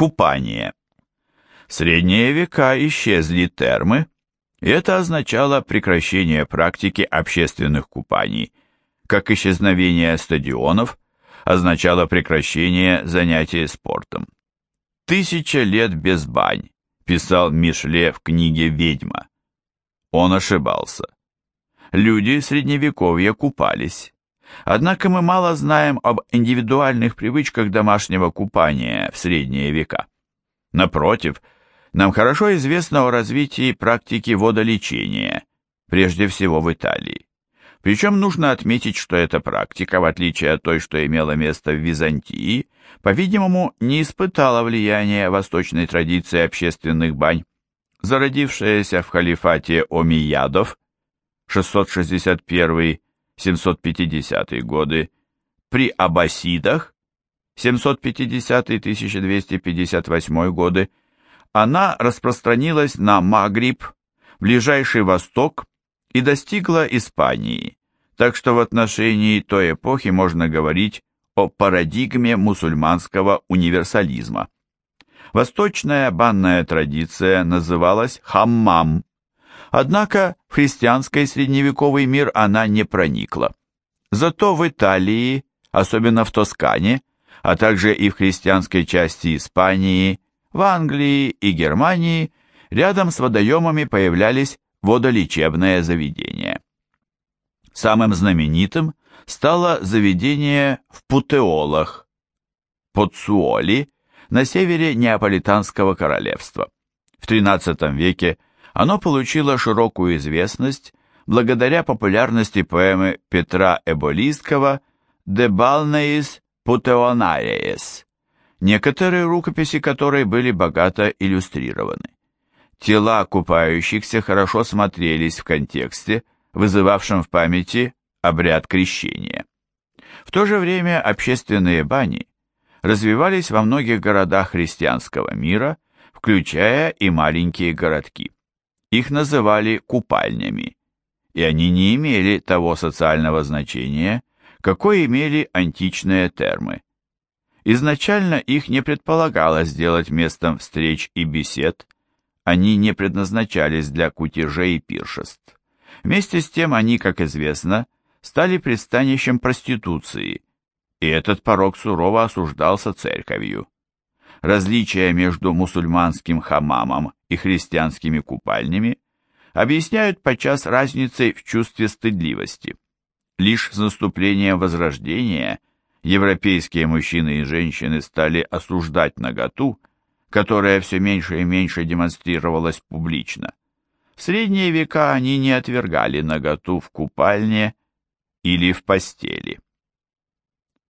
Купание. В средние века исчезли термы, и это означало прекращение практики общественных купаний, как исчезновение стадионов означало прекращение занятий спортом. «Тысяча лет без бань», писал Мишле в книге «Ведьма». Он ошибался. Люди средневековья купались. Однако мы мало знаем об индивидуальных привычках домашнего купания в средние века. Напротив, нам хорошо известно о развитии практики водолечения, прежде всего в Италии. Причем нужно отметить, что эта практика, в отличие от той, что имела место в Византии, по-видимому, не испытала влияния восточной традиции общественных бань. Зародившаяся в халифате Омиядов 661-750 годы, при Аббасидах 750-1258 годы, она распространилась на Магриб, Ближайший Восток и достигла Испании, так что в отношении той эпохи можно говорить о парадигме мусульманского универсализма. Восточная банная традиция называлась хаммам, однако в христианский средневековый мир она не проникла. Зато в Италии, особенно в Тоскане, а также и в христианской части Испании, в Англии и Германии, рядом с водоемами появлялись водолечебное заведение. Самым знаменитым стало заведение в Путеолах, Подсуоли, на севере Неаполитанского королевства. В XIII веке оно получило широкую известность благодаря популярности поэмы Петра «De Balneis Puteonaries», некоторые рукописи которой были богато иллюстрированы. Тела купающихся хорошо смотрелись в контексте, вызывавшем в памяти обряд крещения. В то же время общественные бани развивались во многих городах христианского мира, включая и маленькие городки. Их называли купальнями, и они не имели того социального значения, какое имели античные термы. Изначально их не предполагалось сделать местом встреч и бесед, они не предназначались для кутежей и пиршеств. Вместе с тем они, как известно, стали пристанищем проституции, и этот порог сурово осуждался церковью. Различия между мусульманским хамамом и христианскими купальнями объясняют подчас разницей в чувстве стыдливости. Лишь с наступлением Возрождения европейские мужчины и женщины стали осуждать наготу, которая все меньше и меньше демонстрировалась публично. В средние века они не отвергали наготу в купальне или в постели.